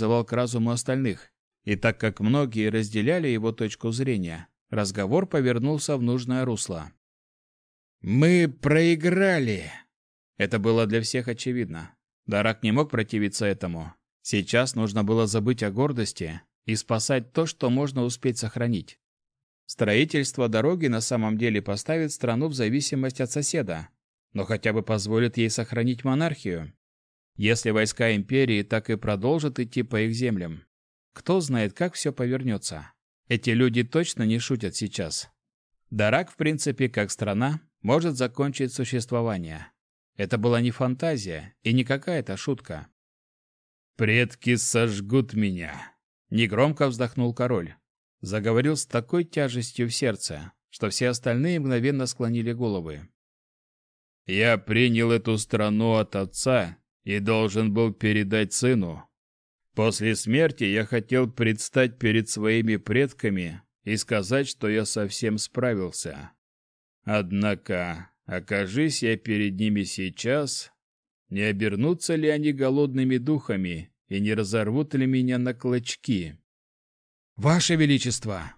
вызывал к разуму остальных, и так как многие разделяли его точку зрения, разговор повернулся в нужное русло. «Мы проиграли!» Это было для всех очевидно. Дарак не мог противиться этому. Сейчас нужно было забыть о гордости и спасать то, что можно успеть сохранить. Строительство дороги на самом деле поставит страну в зависимость от соседа, но хотя бы позволит ей сохранить монархию. Если войска империи так и продолжат идти по их землям, кто знает, как все повернется. Эти люди точно не шутят сейчас. Дарак, в принципе, как страна, может закончить существование. Это была не фантазия и не какая-то шутка. «Предки сожгут меня!» Негромко вздохнул король. Заговорил с такой тяжестью в сердце, что все остальные мгновенно склонили головы. «Я принял эту страну от отца и должен был передать сыну. После смерти я хотел предстать перед своими предками и сказать, что я совсем справился. Однако, окажись я перед ними сейчас, не обернутся ли они голодными духами и не разорвут ли меня на клочки? «Ваше Величество!»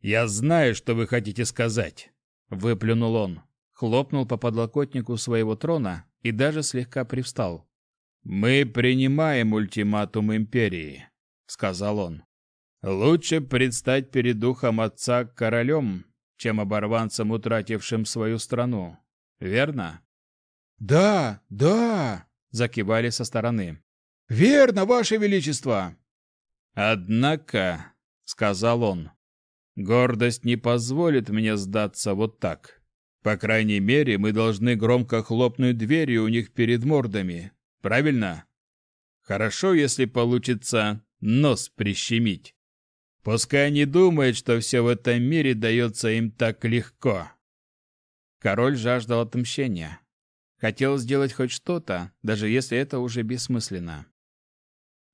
«Я знаю, что вы хотите сказать!» — выплюнул он, хлопнул по подлокотнику своего трона и даже слегка привстал. «Мы принимаем ультиматум империи», — сказал он. «Лучше предстать перед духом отца королем, чем оборванцем, утратившим свою страну. Верно?» «Да, да!» — закивали со стороны. «Верно, Ваше Величество!» «Однако», — сказал он, — «гордость не позволит мне сдаться вот так. По крайней мере, мы должны громко хлопнуть дверью у них перед мордами, Правильно? Хорошо, если получится нос прищемить. Пускай они думают, что все в этом мире дается им так легко. Король жаждал отмщения. Хотел сделать хоть что-то, даже если это уже бессмысленно.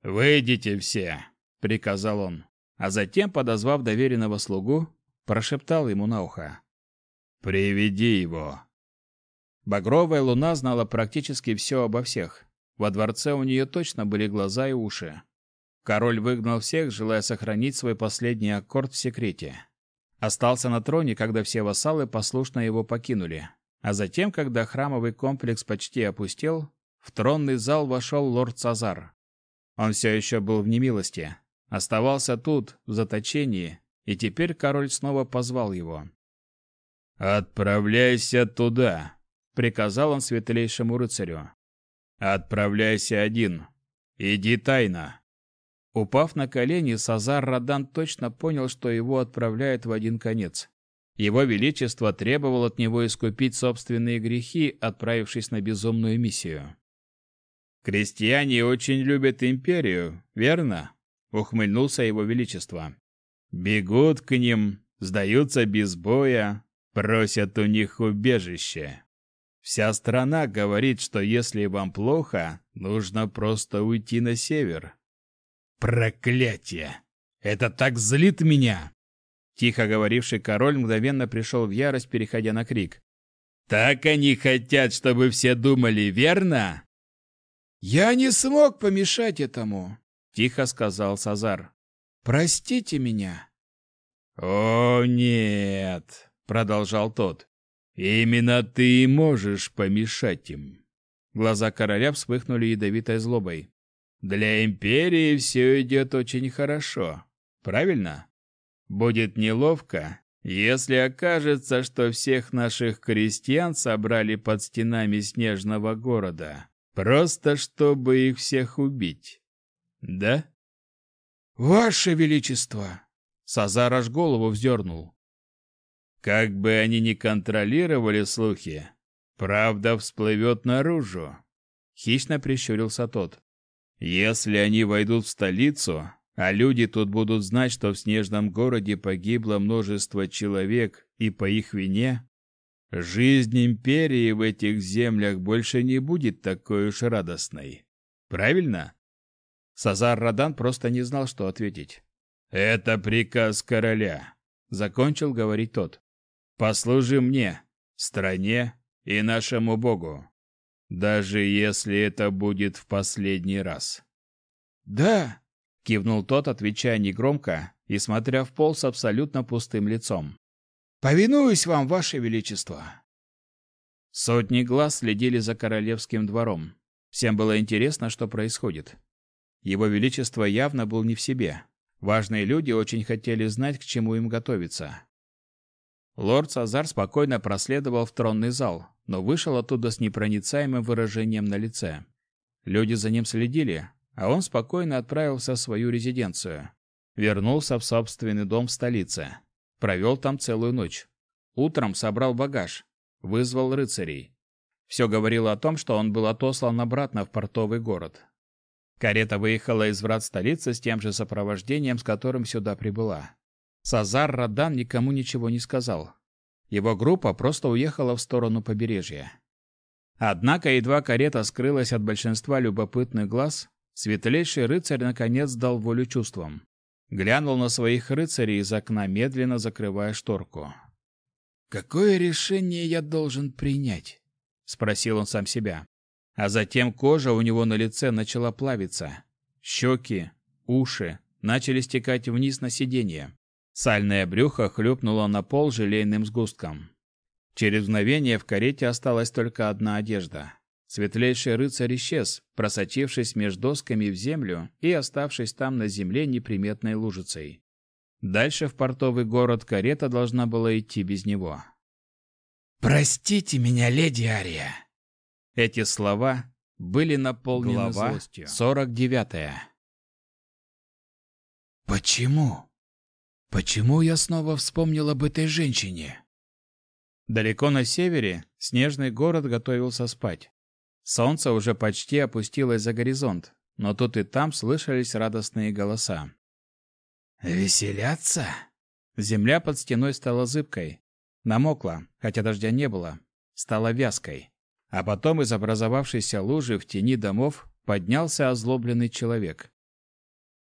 «Выйдите все!» — приказал он, а затем, подозвав доверенного слугу, прошептал ему на ухо. «Приведи его!» Багровая луна знала практически все обо всех. Во дворце у нее точно были глаза и уши. Король выгнал всех, желая сохранить свой последний аккорд в секрете. Остался на троне, когда все вассалы послушно его покинули. А затем, когда храмовый комплекс почти опустел, в тронный зал вошел лорд Цазар. Он все еще был в немилости. Оставался тут, в заточении, и теперь король снова позвал его. «Отправляйся туда», — приказал он светлейшему рыцарю. Отправляйся один. Иди тайно. Упав на колени, Сазар Радан точно понял, что его отправляют в один конец. Его величество требовал от него искупить собственные грехи, отправившись на безумную миссию. Крестьяне очень любят империю, верно? ухмыльнулся его величество. Бегут к ним, сдаются без боя, просят у них убежище. Вся страна говорит, что если вам плохо, нужно просто уйти на север. Проклятие! Это так злит меня! Тихо говоривший король мгновенно пришел в ярость, переходя на крик. Так они хотят, чтобы все думали, верно? Я не смог помешать этому, тихо сказал Сазар. Простите меня. О, нет, продолжал тот. Именно ты и можешь помешать им. Глаза короля вспыхнули ядовитой злобой. Для империи все идет очень хорошо. Правильно? Будет неловко, если окажется, что всех наших крестьян собрали под стенами снежного города, просто чтобы их всех убить. Да? Ваше величество, Сазар аж голову вздернул. Как бы они ни контролировали слухи, правда всплывет наружу. Хищно прищурился тот. Если они войдут в столицу, а люди тут будут знать, что в снежном городе погибло множество человек, и по их вине, жизнь империи в этих землях больше не будет такой уж радостной. Правильно? Сазар Радан просто не знал, что ответить. Это приказ короля, закончил говорить тот. Послужи мне, стране и нашему Богу, даже если это будет в последний раз. Да, Кивнул тот, отвечая негромко и смотря в пол с абсолютно пустым лицом. «Повинуюсь вам, ваше величество!» Сотни глаз следили за королевским двором. Всем было интересно, что происходит. Его величество явно был не в себе. Важные люди очень хотели знать, к чему им готовиться. Лорд Сазар спокойно проследовал в тронный зал, но вышел оттуда с непроницаемым выражением на лице. Люди за ним следили, а он спокойно отправился в свою резиденцию. Вернулся в собственный дом в столице. Провел там целую ночь. Утром собрал багаж, вызвал рыцарей. Все говорило о том, что он был отослан обратно в портовый город. Карета выехала из врат столицы с тем же сопровождением, с которым сюда прибыла. Сазар Радан никому ничего не сказал. Его группа просто уехала в сторону побережья. Однако едва карета скрылась от большинства любопытных глаз, светлейший рыцарь наконец дал волю чувствам. Глянул на своих рыцарей из окна, медленно закрывая шторку. «Какое решение я должен принять?» — спросил он сам себя. А затем кожа у него на лице начала плавиться. Щеки, уши начали стекать вниз на сиденье. Сальное брюхо хлюпнуло на пол желейным сгустком. Через мгновение в карете осталась только одна одежда. Светлейший рыцарь исчез, просочившись между досками в землю и оставшись там на земле неприметной лужицей. Дальше в портовый город карета должна была идти без него. «Простите меня, леди Ария!» Эти слова были наполнены Глава злостью. 49. «Почему? Почему я снова вспомнил об этой женщине?» Далеко на севере снежный город готовился спать. Солнце уже почти опустилось за горизонт, но тут и там слышались радостные голоса. «Веселятся?» Земля под стеной стала зыбкой. Намокла, хотя дождя не было. Стала вязкой. А потом из образовавшейся лужи в тени домов поднялся озлобленный человек.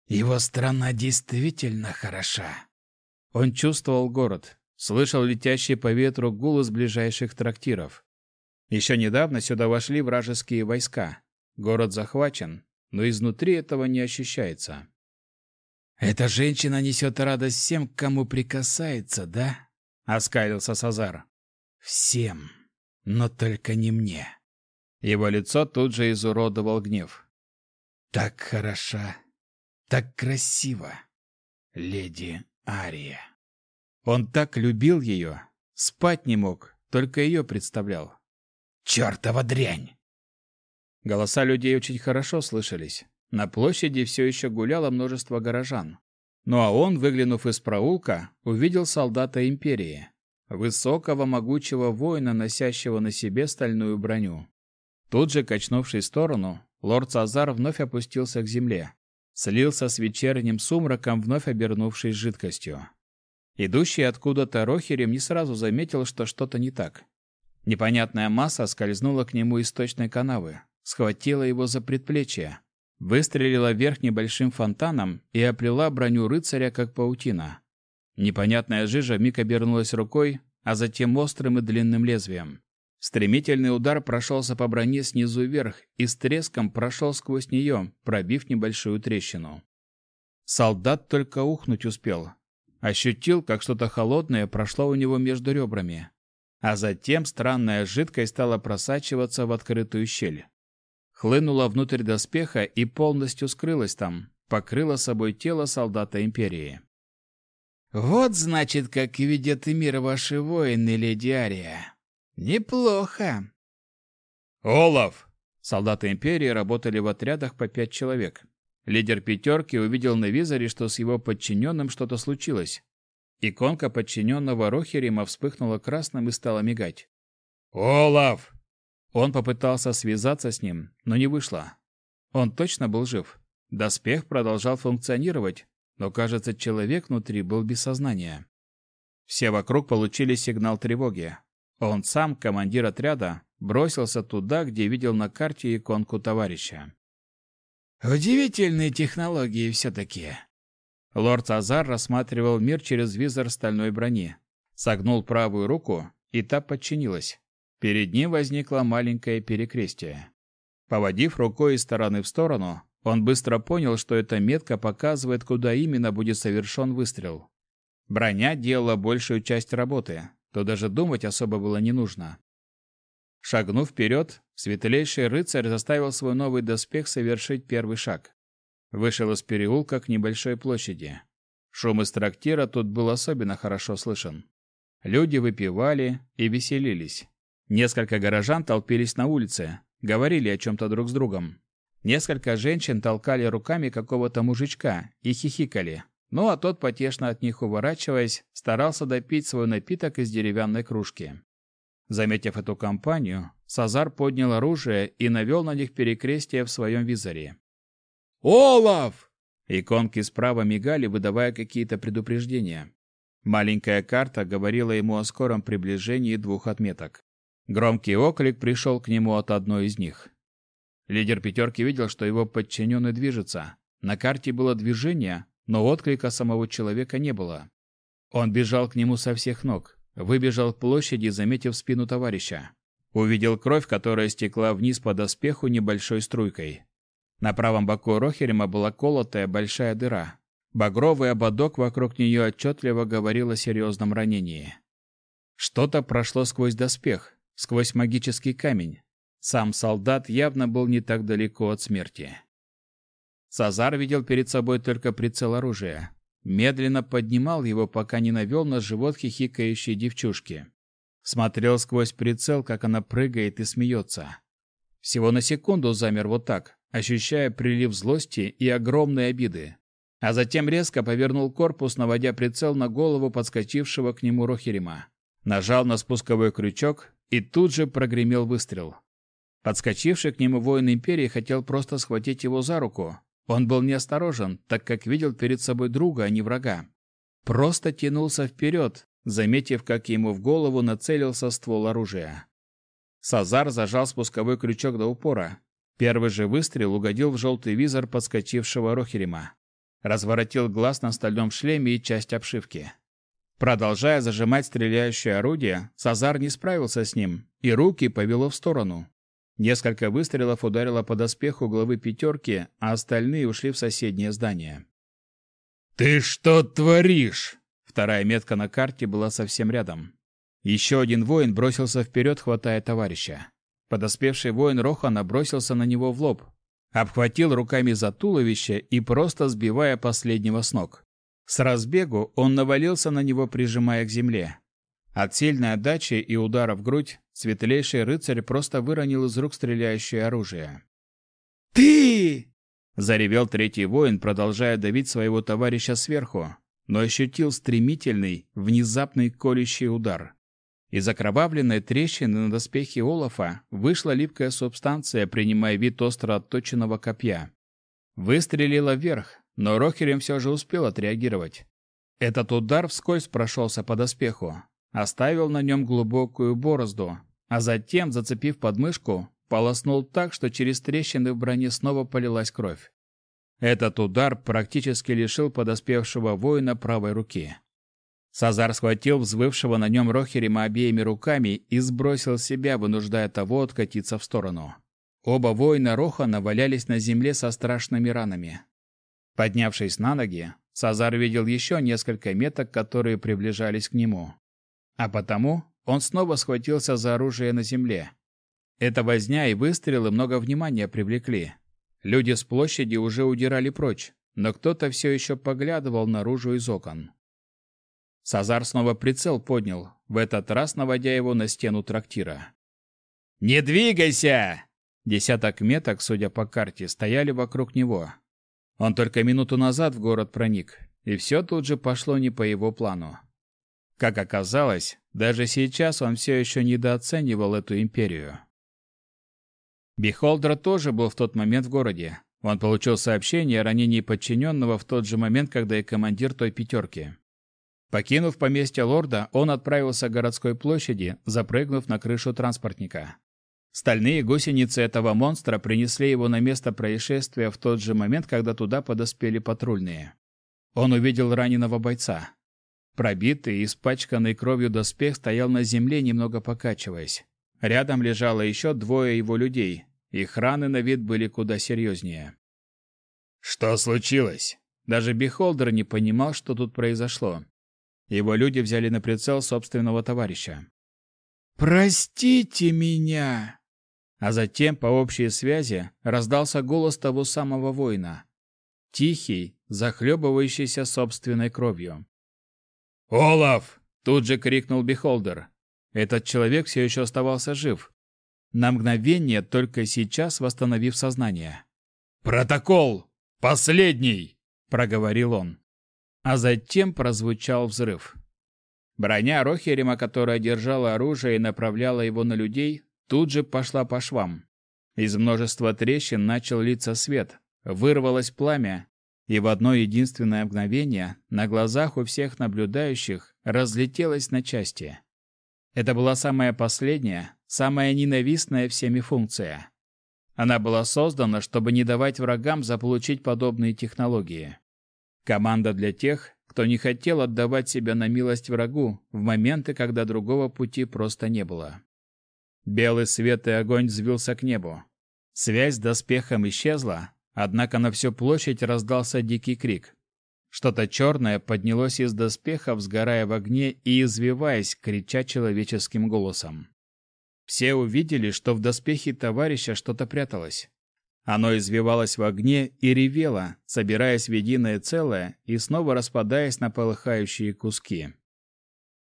Его страна действительно хороша. Он чувствовал город, слышал летящий по ветру гул из ближайших трактиров. Еще недавно сюда вошли вражеские войска. Город захвачен, но изнутри этого не ощущается. «Эта женщина несет радость всем, кому прикасается, да?» — оскалился Сазар. «Всем!» но только не мне. Его лицо тут же изуродовал гнев. Так хороша, так красиво, леди Ария. Он так любил ее, спать не мог, только ее представлял. Чертова дрянь! Голоса людей очень хорошо слышались. На площади все еще гуляло множество горожан. Ну а он, выглянув из проулка, увидел солдата империи высокого могучего воина, носящего на себе стальную броню. Тут же, качнувшись в сторону, лорд Сазар вновь опустился к земле, слился с вечерним сумраком, вновь обернувшись жидкостью. Идущий откуда-то Рохерем не сразу заметил, что что-то не так. Непонятная масса скользнула к нему из точной канавы, схватила его за предплечье, выстрелила вверх небольшим фонтаном и оплела броню рыцаря, как паутина. Непонятная жижа миг обернулась рукой, а затем острым и длинным лезвием. Стремительный удар прошелся по броне снизу вверх и с треском прошел сквозь нее, пробив небольшую трещину. Солдат только ухнуть успел. Ощутил, как что-то холодное прошло у него между ребрами. А затем странная жидкость стала просачиваться в открытую щель. Хлынула внутрь доспеха и полностью скрылась там, покрыла собой тело солдата Империи. Вот, значит, как видят и мир ваши воины, леди Ария. Неплохо. Олаф! Солдаты Империи работали в отрядах по пять человек. Лидер пятерки увидел на визоре, что с его подчиненным что-то случилось. Иконка подчиненного Рохерима вспыхнула красным и стала мигать. «Олаф!» Он попытался связаться с ним, но не вышло. Он точно был жив. Доспех продолжал функционировать, но, кажется, человек внутри был без сознания. Все вокруг получили сигнал тревоги. Он сам, командир отряда, бросился туда, где видел на карте иконку товарища. «Удивительные технологии все-таки». Лорд Азар рассматривал мир через визор стальной брони. Согнул правую руку, и та подчинилась. Перед ним возникло маленькое перекрестие. Поводив рукой из стороны в сторону, Он быстро понял, что эта метка показывает, куда именно будет совершен выстрел. Броня делала большую часть работы, то даже думать особо было не нужно. Шагнув вперед, светлейший рыцарь заставил свой новый доспех совершить первый шаг. Вышел из переулка к небольшой площади. Шум из трактира тут был особенно хорошо слышен. Люди выпивали и веселились. Несколько горожан толпились на улице, говорили о чем-то друг с другом. Несколько женщин толкали руками какого-то мужичка и хихикали. Ну а тот, потешно от них уворачиваясь, старался допить свой напиток из деревянной кружки. Заметив эту компанию, Сазар поднял оружие и навел на них перекрестие в своем визоре. «Олаф!» Иконки справа мигали, выдавая какие-то предупреждения. Маленькая карта говорила ему о скором приближении двух отметок. Громкий оклик пришел к нему от одной из них. Лидер пятерки видел, что его подчиненный движется. На карте было движение, но отклика самого человека не было. Он бежал к нему со всех ног, выбежал к площади, заметив спину товарища. Увидел кровь, которая стекла вниз по доспеху небольшой струйкой. На правом боку Рохерема была колотая большая дыра. Багровый ободок вокруг нее отчетливо говорил о серьезном ранении. Что-то прошло сквозь доспех, сквозь магический камень. Сам солдат явно был не так далеко от смерти. Сазар видел перед собой только прицел оружия. Медленно поднимал его, пока не навел на живот хихикающей девчушки. Смотрел сквозь прицел, как она прыгает и смеется. Всего на секунду замер вот так, ощущая прилив злости и огромной обиды. А затем резко повернул корпус, наводя прицел на голову подскочившего к нему Рохерима. Нажал на спусковой крючок, и тут же прогремел выстрел. Подскочивший к нему воин Империи хотел просто схватить его за руку, он был неосторожен, так как видел перед собой друга, а не врага. Просто тянулся вперед, заметив, как ему в голову нацелился ствол оружия. Сазар зажал спусковой крючок до упора. Первый же выстрел угодил в желтый визор подскочившего Рохерима. Разворотил глаз на стальном шлеме и часть обшивки. Продолжая зажимать стреляющее орудие, Сазар не справился с ним, и руки повело в сторону. Несколько выстрелов ударило по доспеху главы пятерки, а остальные ушли в соседнее здание. «Ты что творишь?» Вторая метка на карте была совсем рядом. Еще один воин бросился вперед, хватая товарища. Подоспевший воин Роха набросился на него в лоб, обхватил руками за туловище и просто сбивая последнего с ног. С разбегу он навалился на него, прижимая к земле. От сильной отдачи и удара в грудь светлейший рыцарь просто выронил из рук стреляющее оружие. «Ты!» — заревел третий воин, продолжая давить своего товарища сверху, но ощутил стремительный, внезапный колющий удар. Из окровавленной трещины на доспехе Олафа вышла липкая субстанция, принимая вид остро отточенного копья. Выстрелила вверх, но Рохерем все же успел отреагировать. Этот удар вскользь прошелся по доспеху, оставил на нем глубокую борозду, а затем, зацепив подмышку, полоснул так, что через трещины в броне снова полилась кровь. Этот удар практически лишил подоспевшего воина правой руки. Сазар схватил взвывшего на нем Рохерима обеими руками и сбросил себя, вынуждая того откатиться в сторону. Оба воина Роха навалялись на земле со страшными ранами. Поднявшись на ноги, Сазар видел еще несколько меток, которые приближались к нему. А потому он снова схватился за оружие на земле. Эта возня и выстрелы много внимания привлекли. Люди с площади уже удирали прочь, но кто-то все еще поглядывал наружу из окон. Сазар снова прицел поднял, в этот раз наводя его на стену трактира. «Не двигайся!» Десяток меток, судя по карте, стояли вокруг него. Он только минуту назад в город проник, и все тут же пошло не по его плану. Как оказалось, даже сейчас он все еще недооценивал эту империю. Бихолдер тоже был в тот момент в городе. Он получил сообщение о ранении подчиненного в тот же момент, когда и командир той пятерки. Покинув поместье лорда, он отправился к городской площади, запрыгнув на крышу транспортника. Стальные гусеницы этого монстра принесли его на место происшествия в тот же момент, когда туда подоспели патрульные. Он увидел раненого бойца. Пробитый и испачканный кровью доспех стоял на земле, немного покачиваясь. Рядом лежало еще двое его людей. Их раны на вид были куда серьезнее. «Что случилось?» Даже Бихолдер не понимал, что тут произошло. Его люди взяли на прицел собственного товарища. «Простите меня!» А затем по общей связи раздался голос того самого воина. Тихий, захлебывающийся собственной кровью. «Олаф!» — тут же крикнул Бихолдер. Этот человек все еще оставался жив. На мгновение, только сейчас восстановив сознание. «Протокол! Последний!» — проговорил он. А затем прозвучал взрыв. Броня Рохерима, которая держала оружие и направляла его на людей, тут же пошла по швам. Из множества трещин начал литься свет, вырвалось пламя, и в одно единственное мгновение на глазах у всех наблюдающих разлетелось на части. Это была самая последняя, самая ненавистная всеми функция. Она была создана, чтобы не давать врагам заполучить подобные технологии. Команда для тех, кто не хотел отдавать себя на милость врагу в моменты, когда другого пути просто не было. Белый свет и огонь взвился к небу. Связь с доспехом исчезла, однако на всю площадь раздался дикий крик. Что-то черное поднялось из доспеха, сгорая в огне и извиваясь, крича человеческим голосом. Все увидели, что в доспехе товарища что-то пряталось. Оно извивалось в огне и ревело, собираясь в единое целое и снова распадаясь на полыхающие куски.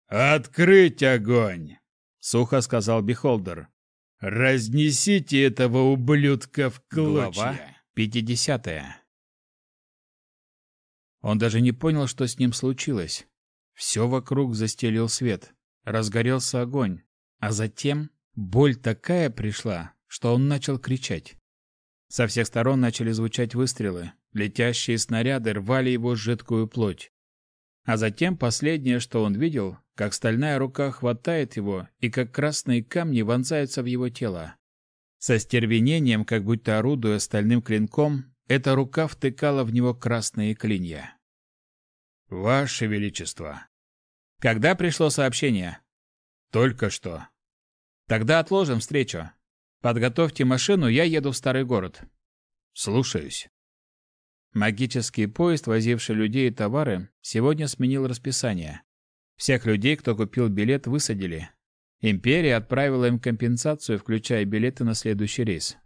«Открыть огонь!» — сухо сказал Бихолдер. «Разнесите этого ублюдка в клочья!» Глава 50. Он даже не понял, что с ним случилось. Все вокруг застелил свет, разгорелся огонь, а затем Боль такая пришла, что он начал кричать. Со всех сторон начали звучать выстрелы. Летящие снаряды рвали его жидкую плоть. А затем последнее, что он видел, как стальная рука хватает его и как красные камни вонзаются в его тело. Со стервенением, как будто орудуя стальным клинком, эта рука втыкала в него красные клинья. «Ваше Величество!» «Когда пришло сообщение?» «Только что. Тогда отложим встречу. Подготовьте машину, я еду в старый город. Слушаюсь. Магический поезд, возивший людей и товары, сегодня сменил расписание. Всех людей, кто купил билет, высадили. Империя отправила им компенсацию, включая билеты на следующий рейс.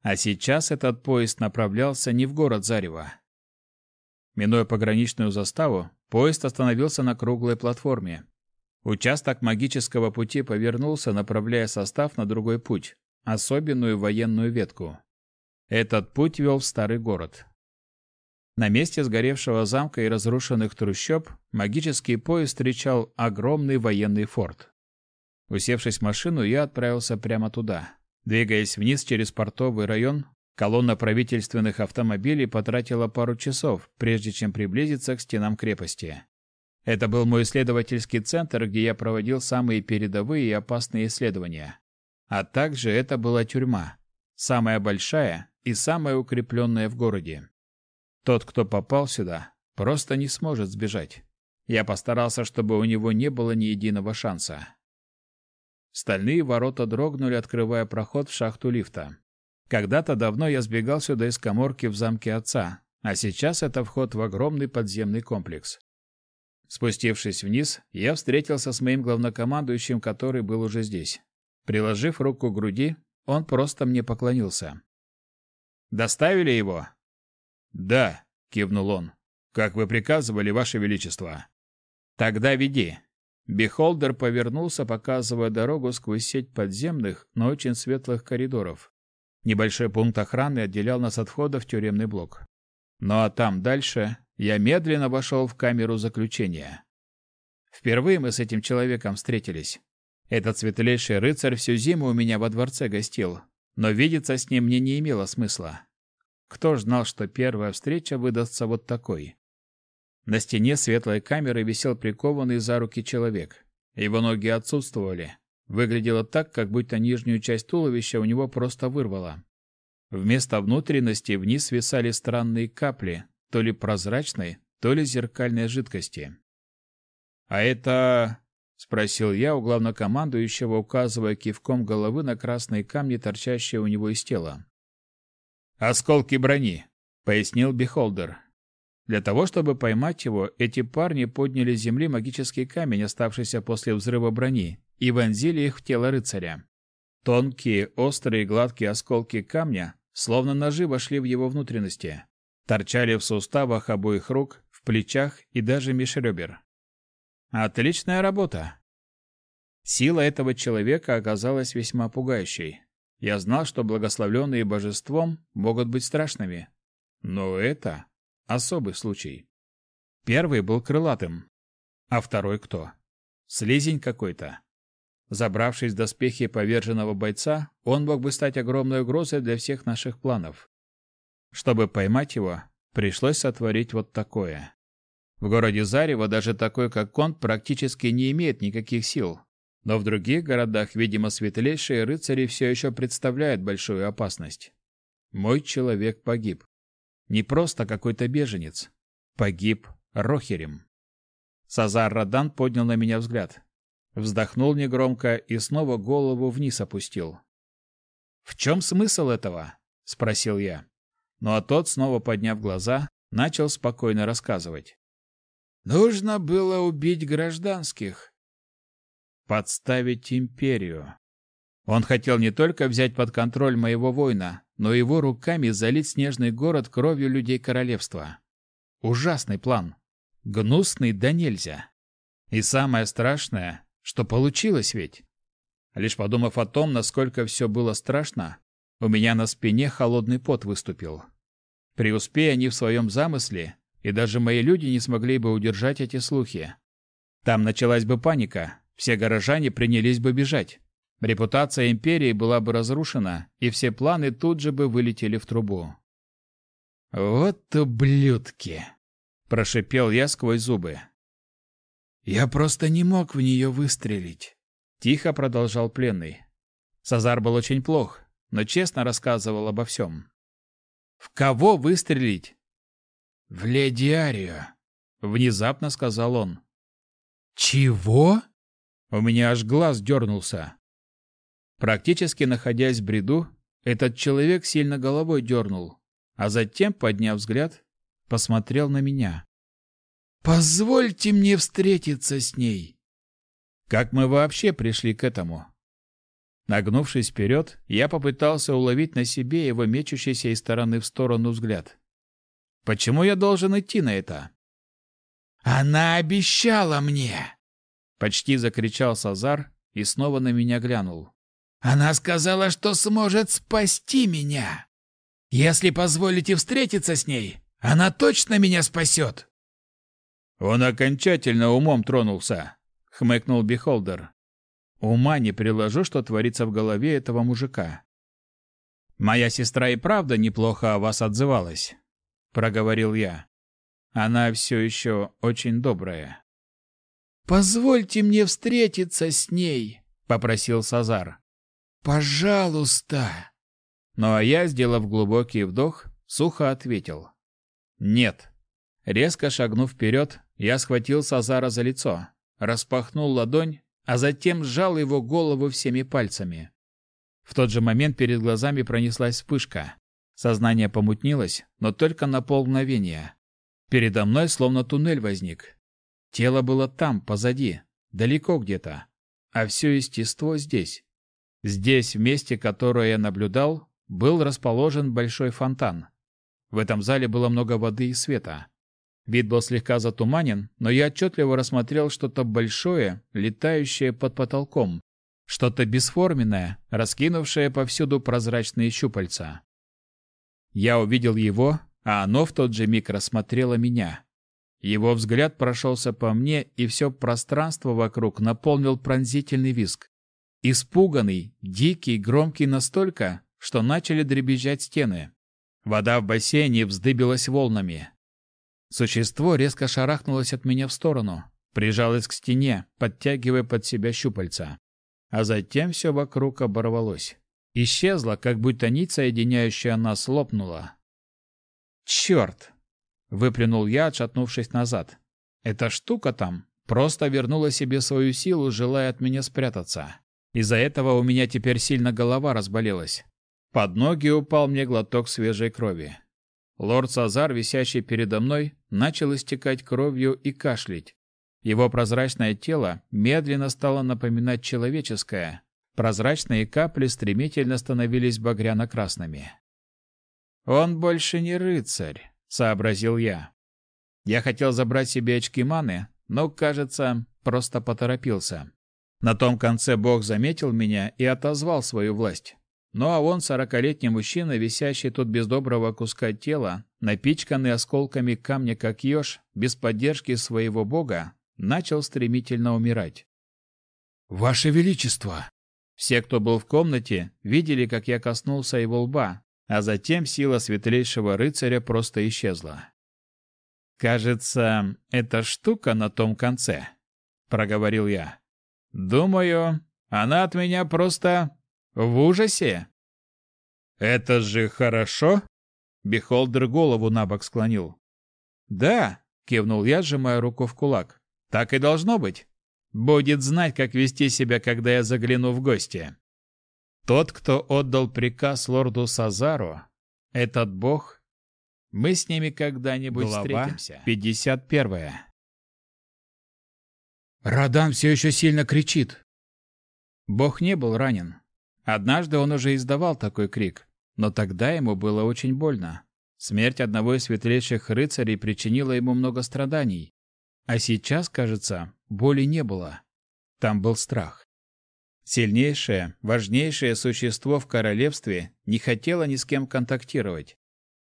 А сейчас этот поезд направлялся не в город Зарево. Минуя пограничную заставу, поезд остановился на круглой платформе, Участок магического пути повернулся, направляя состав на другой путь, особенную военную ветку. Этот путь вел в старый город. На месте сгоревшего замка и разрушенных трущоб магический поезд встречал огромный военный форт. Усевшись в машину, я отправился прямо туда. Двигаясь вниз через портовый район, колонна правительственных автомобилей потратила пару часов, прежде чем приблизиться к стенам крепости. Это был мой исследовательский центр, где я проводил самые передовые и опасные исследования. А также это была тюрьма, самая большая и самая укрепленная в городе. Тот, кто попал сюда, просто не сможет сбежать. Я постарался, чтобы у него не было ни единого шанса. Стальные ворота дрогнули, открывая проход в шахту лифта. Когда-то давно я сбегал сюда из каморки в замке отца, а сейчас это вход в огромный подземный комплекс. Спустившись вниз, я встретился с моим главнокомандующим, который был уже здесь. Приложив руку к груди, он просто мне поклонился. «Доставили его?» «Да», — кивнул он. «Как вы приказывали, Ваше Величество». «Тогда веди». Бихолдер повернулся, показывая дорогу сквозь сеть подземных, но очень светлых коридоров. Небольшой пункт охраны отделял нас от входа в тюремный блок. Ну а там дальше я медленно вошел в камеру заключения. Впервые мы с этим человеком встретились. Этот светлейший рыцарь всю зиму у меня во дворце гостил, но видеться с ним мне не имело смысла. Кто ж знал, что первая встреча выдастся вот такой? На стене светлой камеры висел прикованный за руки человек. Его ноги отсутствовали. Выглядело так, как будто нижнюю часть туловища у него просто вырвало. Вместо внутренности вниз свисали странные капли, то ли прозрачной, то ли зеркальной жидкости. «А это...» — спросил я у главнокомандующего, указывая кивком головы на красные камни, торчащие у него из тела. «Осколки брони», — пояснил Бихолдер. Для того, чтобы поймать его, эти парни подняли с земли магический камень, оставшийся после взрыва брони, и вонзили их в тело рыцаря. Тонкие, острые, гладкие осколки камня, словно ножи, вошли в его внутренности. Торчали в суставах обоих рук, в плечах и даже меж. Отличная работа. Сила этого человека оказалась весьма пугающей. Я знал, что благословленные божеством могут быть страшными. Но это Особый случай. Первый был крылатым. А второй кто? Слизень какой-то. Забравшись в доспехи поверженного бойца, он мог бы стать огромной угрозой для всех наших планов. Чтобы поймать его, пришлось сотворить вот такое. В городе Зарево даже такой, как Конт, практически не имеет никаких сил. Но в других городах, видимо, светлейшие рыцари все еще представляют большую опасность. Мой человек погиб. Не просто какой-то беженец. Погиб Рохерем. Сазар Радан поднял на меня взгляд. Вздохнул негромко и снова голову вниз опустил. «В чем смысл этого?» — спросил я. Ну а тот, снова подняв глаза, начал спокойно рассказывать. «Нужно было убить гражданских. Подставить империю. Он хотел не только взять под контроль моего воина, но его руками залить снежный город кровью людей королевства. Ужасный план. Гнусный да нельзя. И самое страшное, что получилось ведь. Лишь подумав о том, насколько все было страшно, у меня на спине холодный пот выступил. Преуспея они в своем замысле, и даже мои люди не смогли бы удержать эти слухи. Там началась бы паника, все горожане принялись бы бежать. Репутация империи была бы разрушена, и все планы тут же бы вылетели в трубу. «Вот ублюдки!» – прошипел я сквозь зубы. «Я просто не мог в нее выстрелить», – тихо продолжал пленный. Сазар был очень плох, но честно рассказывал обо всем. «В кого выстрелить?» «В леди Арию», — внезапно сказал он. «Чего?» У меня аж глаз дернулся. Практически находясь в бреду, этот человек сильно головой дернул, а затем, подняв взгляд, посмотрел на меня. «Позвольте мне встретиться с ней!» Как мы вообще пришли к этому? Нагнувшись вперед, я попытался уловить на себе его мечущийся из стороны в сторону взгляд. Почему я должен идти на это? «Она обещала мне!» Почти закричал Сазар и снова на меня глянул. Она сказала, что сможет спасти меня. Если позволите встретиться с ней, она точно меня спасет. Он окончательно умом тронулся, хмыкнул Бихолдер. Ума не приложу, что творится в голове этого мужика. Моя сестра и правда неплохо о вас отзывалась, проговорил я. Она все еще очень добрая. Позвольте мне встретиться с ней, попросил Сазар. Пожалуйста. Ну а я, сделав глубокий вдох, сухо ответил: "Нет". Резко шагнув вперед, я схватил Сазара за лицо, распахнул ладонь, а затем сжал его голову всеми пальцами. В тот же момент перед глазами пронеслась вспышка. Сознание помутнилось, но только на полмгновения. Передо мной словно туннель возник. Тело было там, позади, далеко где-то, а все естество здесь. Здесь, в месте, которое я наблюдал, был расположен большой фонтан. В этом зале было много воды и света. Вид был слегка затуманен, но я отчетливо рассмотрел что-то большое, летающее под потолком, что-то бесформенное, раскинувшее повсюду прозрачные щупальца. Я увидел его, а оно в тот же миг рассмотрело меня. Его взгляд прошелся по мне, и все пространство вокруг наполнил пронзительный визг. Испуганный, дикий, громкий настолько, что начали дребезжать стены. Вода в бассейне вздыбилась волнами. Существо резко шарахнулось от меня в сторону, прижалось к стене, подтягивая под себя щупальца. А затем все вокруг оборвалось. Исчезло, как будто нить, соединяющая нас, лопнула. «Черт!» — выплюнул я, отшатнувшись назад. «Эта штука там просто вернула себе свою силу, желая от меня спрятаться. Из-за этого у меня теперь сильно голова разболелась. Под ноги упал мне глоток свежей крови. Лорд Сазар, висящий передо мной, начал истекать кровью и кашлять. Его прозрачное тело медленно стало напоминать человеческое. Прозрачные капли стремительно становились багряно-красными. «Он больше не рыцарь», — сообразил я. Я хотел забрать себе очки маны, но, кажется, просто поторопился. На том конце бог заметил меня и отозвал свою власть. Ну а он, сорокалетний мужчина, висящий тут без доброго куска тела, напичканный осколками камня как еж, без поддержки своего бога, начал стремительно умирать. «Ваше Величество!» Все, кто был в комнате, видели, как я коснулся его лба, а затем сила светлейшего рыцаря просто исчезла. «Кажется, эта штука на том конце», — проговорил я. «Думаю, она от меня просто в ужасе». «Это же хорошо?» — Бихолдер голову на бок склонил. «Да», — кивнул я, сжимая руку в кулак. «Так и должно быть. Будет знать, как вести себя, когда я загляну в гости». Тот, кто отдал приказ лорду Сазару, этот бог мы с ними когда-нибудь Глава встретимся. 51. Радан все еще сильно кричит. Бог не был ранен. Однажды он уже издавал такой крик, но тогда ему было очень больно. Смерть одного из светлейших рыцарей причинила ему много страданий. А сейчас, кажется, боли не было. Там был страх. Сильнейшее, важнейшее существо в королевстве не хотело ни с кем контактировать.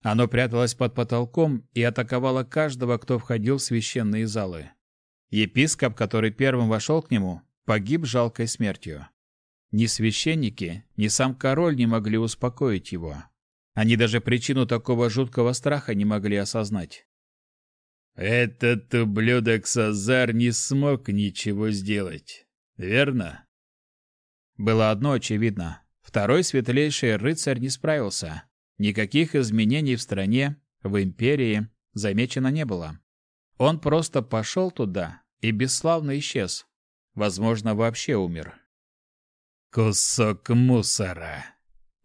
Оно пряталось под потолком и атаковало каждого, кто входил в священные залы. Епископ, который первым вошел к нему, погиб жалкой смертью. Ни священники, ни сам король не могли успокоить его. Они даже причину такого жуткого страха не могли осознать. «Этот ублюдок Сазар не смог ничего сделать, верно?» Было одно очевидно. Второй светлейший рыцарь не справился. Никаких изменений в стране, в империи замечено не было. Он просто пошел туда и бесславно исчез. Возможно, вообще умер. «Кусок мусора!»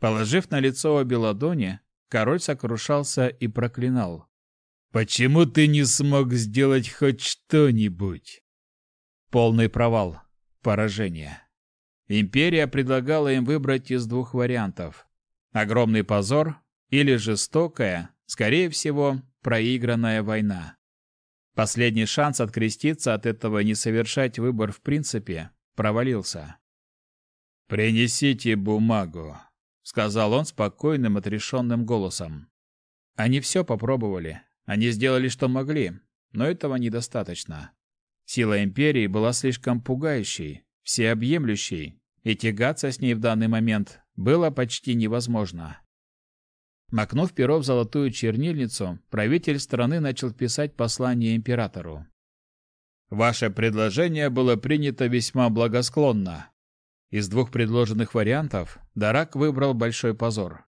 Положив на лицо обе ладони, король сокрушался и проклинал. «Почему ты не смог сделать хоть что-нибудь?» Полный провал. Поражение. Империя предлагала им выбрать из двух вариантов. Огромный позор или жестокая, скорее всего, проигранная война. Последний шанс откреститься от этого и не совершать выбор в принципе провалился. «Принесите бумагу», — сказал он спокойным, отрешенным голосом. Они все попробовали. Они сделали, что могли, но этого недостаточно. Сила Империи была слишком пугающей, всеобъемлющей, и тягаться с ней в данный момент было почти невозможно. Макнув перо в золотую чернильницу, правитель страны начал писать послание императору. «Ваше предложение было принято весьма благосклонно. Из двух предложенных вариантов Дарак выбрал большой позор.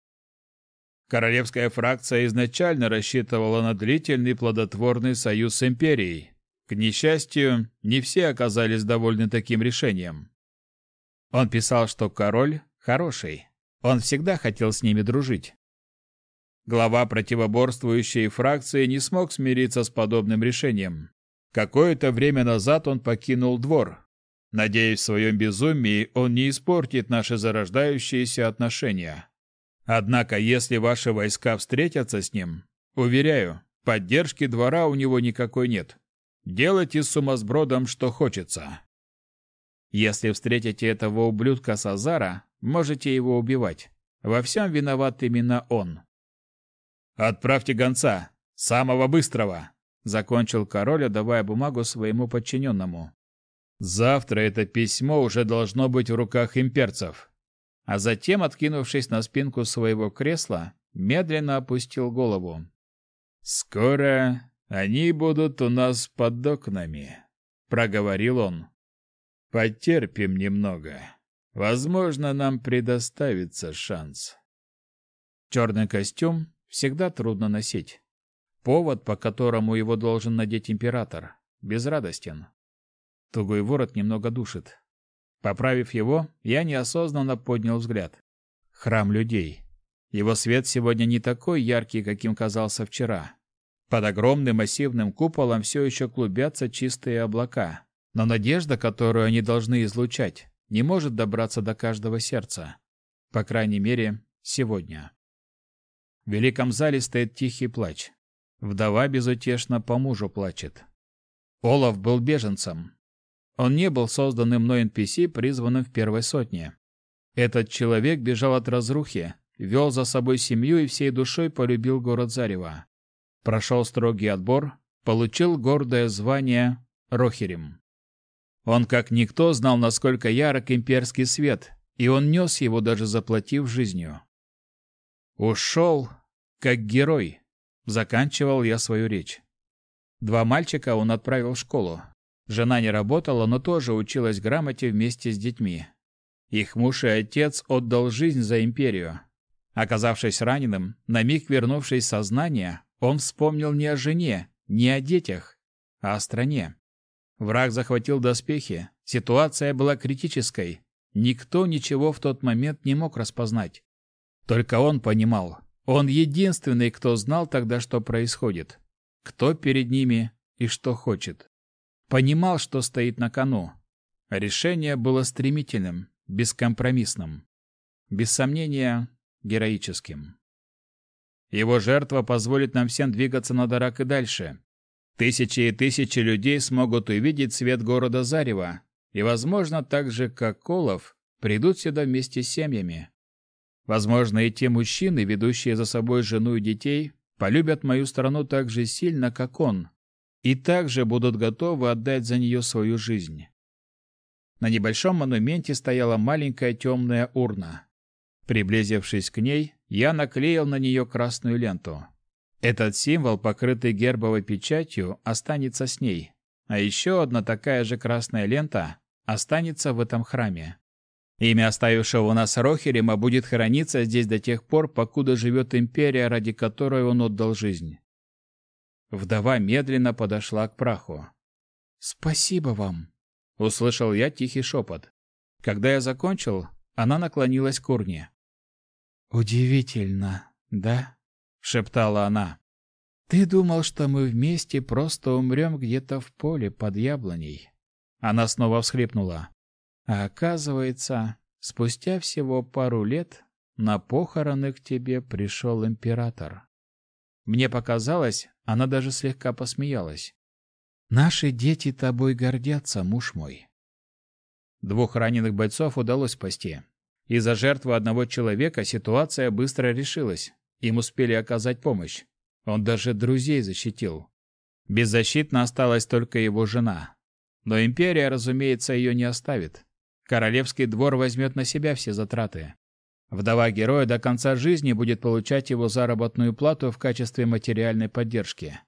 Королевская фракция изначально рассчитывала на длительный плодотворный союз с империей. К несчастью, не все оказались довольны таким решением. Он писал, что король хороший. Он всегда хотел с ними дружить. Глава противоборствующей фракции не смог смириться с подобным решением. Какое-то время назад он покинул двор. Надеясь, в своем безумии он не испортит наши зарождающиеся отношения. Однако, если ваши войска встретятся с ним, уверяю, поддержки двора у него никакой нет. Делайте с сумасбродом, что хочется. Если встретите этого ублюдка Сазара, можете его убивать. Во всем виноват именно он. «Отправьте гонца! Самого быстрого!» — закончил король, отдавая бумагу своему подчиненному. «Завтра это письмо уже должно быть в руках имперцев». А затем, откинувшись на спинку своего кресла, медленно опустил голову. «Скоро они будут у нас под окнами», — проговорил он. «Потерпим немного. Возможно, нам предоставится шанс». Черный костюм, всегда трудно носить. Повод, по которому его должен надеть император, безрадостен. Тугой ворот немного душит. Поправив его, я неосознанно поднял взгляд. Храм людей. Его свет сегодня не такой яркий, каким казался вчера. Под огромным массивным куполом все еще клубятся чистые облака, но надежда, которую они должны излучать, не может добраться до каждого сердца. По крайней мере, сегодня. В великом зале стоит тихий плач. Вдова безутешно по мужу плачет. Олаф был беженцем. Он не был созданным мной NPC, призванным в первой сотне. Этот человек бежал от разрухи, вел за собой семью и всей душой полюбил город Зарево. Прошел строгий отбор, получил гордое звание Рохерем. Он как никто знал, насколько ярок имперский свет, и он нес его, даже заплатив жизнью. Ушел, как герой, заканчивал я свою речь. Два мальчика он отправил в школу. Жена не работала, но тоже училась грамоте вместе с детьми. Их муж и отец отдал жизнь за империю. Оказавшись раненым, на миг вернувшись сознание, он вспомнил не о жене, не о детях, а о стране. Враг захватил доспехи, ситуация была критической. Никто ничего в тот момент не мог распознать. Только он понимал. Он единственный, кто знал тогда, что происходит. Кто перед ними и что хочет. Понимал, что стоит на кону. Решение было стремительным, бескомпромиссным. Без сомнения, героическим. Его жертва позволит нам всем двигаться на Дарак и дальше. Тысячи и тысячи людей смогут увидеть свет города Зарева, и, возможно, так же, как Колов, придут сюда вместе с семьями. Возможно, и те мужчины, ведущие за собой жену и детей, полюбят мою страну так же сильно, как он, и также будут готовы отдать за нее свою жизнь. На небольшом монументе стояла маленькая темная урна. Приблизившись к ней, я наклеил на нее красную ленту. Этот символ, покрытый гербовой печатью, останется с ней. А еще одна такая же красная лента останется в этом храме. Имя оставившего нас Рохерима будет храниться здесь до тех пор, покуда живет империя, ради которой он отдал жизнь. Вдова медленно подошла к праху. «Спасибо вам!» Услышал я тихий шепот. Когда я закончил, она наклонилась к урне. «Удивительно, да?» — шептала она. «Ты думал, что мы вместе просто умрем где-то в поле под яблоней?» Она снова всхлипнула. «А оказывается, спустя всего пару лет на похороны к тебе пришел император». Мне показалось, она даже слегка посмеялась. Наши дети тобой гордятся, муж мой. Двух раненых бойцов удалось спасти. Из-за жертвы одного человека ситуация быстро решилась. Им успели оказать помощь. Он даже друзей защитил. Беззащитна осталась только его жена. Но империя, разумеется, ее не оставит. Королевский двор возьмет на себя все затраты. Вдова героя до конца жизни будет получать его заработную плату в качестве материальной поддержки.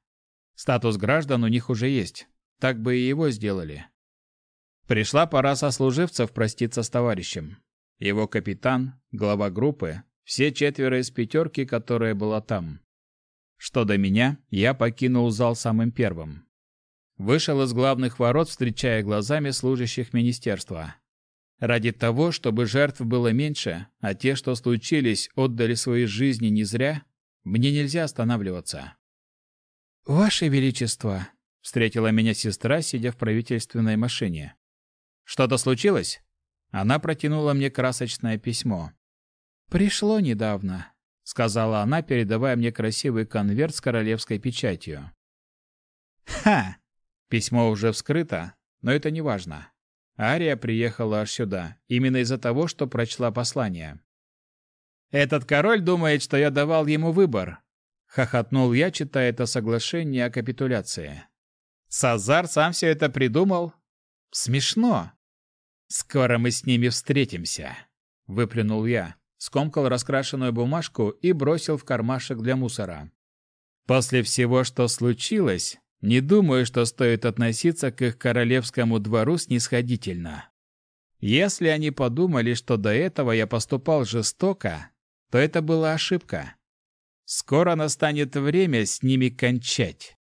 Статус граждан у них уже есть. Так бы и его сделали. Пришла пора сослуживцев проститься с товарищем. Его капитан, глава группы, все четверо из пятерки, которая была там. Что до меня, я покинул зал самым первым. Вышел из главных ворот, встречая глазами служащих министерства. Ради того, чтобы жертв было меньше, а те, что случились, отдали свои жизни не зря, мне нельзя останавливаться. «Ваше Величество!» — встретила меня сестра, сидя в правительственной машине. «Что-то случилось?» Она протянула мне красочное письмо. «Пришло недавно», — сказала она, передавая мне красивый конверт с королевской печатью. «Ха!» Письмо уже вскрыто, но это не важно. Ария приехала аж сюда, именно из-за того, что прочла послание. «Этот король думает, что я давал ему выбор, Хохотнул я, читая это соглашение о капитуляции. Сазар сам все это придумал? Смешно. Скоро мы с ними встретимся. Выплюнул я, скомкал раскрашенную бумажку и бросил в кармашек для мусора. После всего, что случилось, не думаю, что стоит относиться к их королевскому двору снисходительно. Если они подумали, что до этого я поступал жестоко, то это была ошибка. Скоро настанет время с ними кончать.